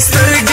Mr.